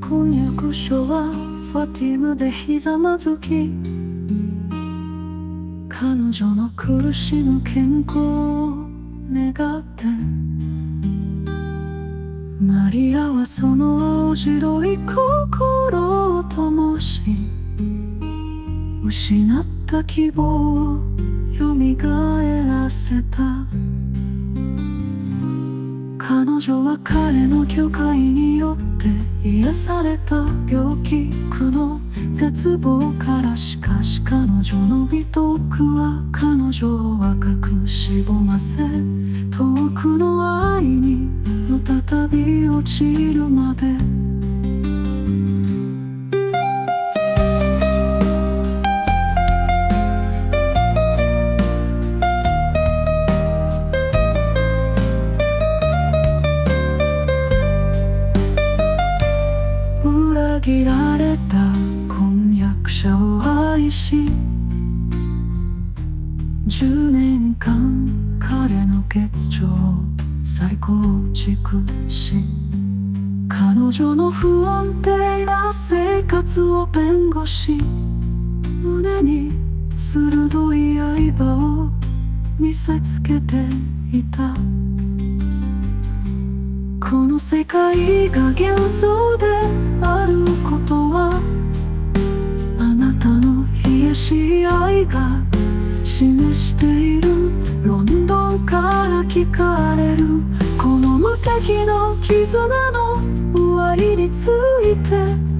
職所はファティムでひざまずき彼女の苦しむ健康を願ってマリアはその青白い心を灯し失った希望を蘇らせた。彼女は彼の許可によって癒された病気苦の絶望からしかし彼女の美徳は彼女を若くしぼませ遠くの愛に再び落ちる。まで切られた婚約者を愛し10年間彼の結晶を再構築し彼女の不安定な生活を弁護し胸に鋭い刃を見せつけていた。この世界が幻想であることはあなたの冷やし合いが示している。ロンドンから聞かれる。この無敵の絆の終わりについて。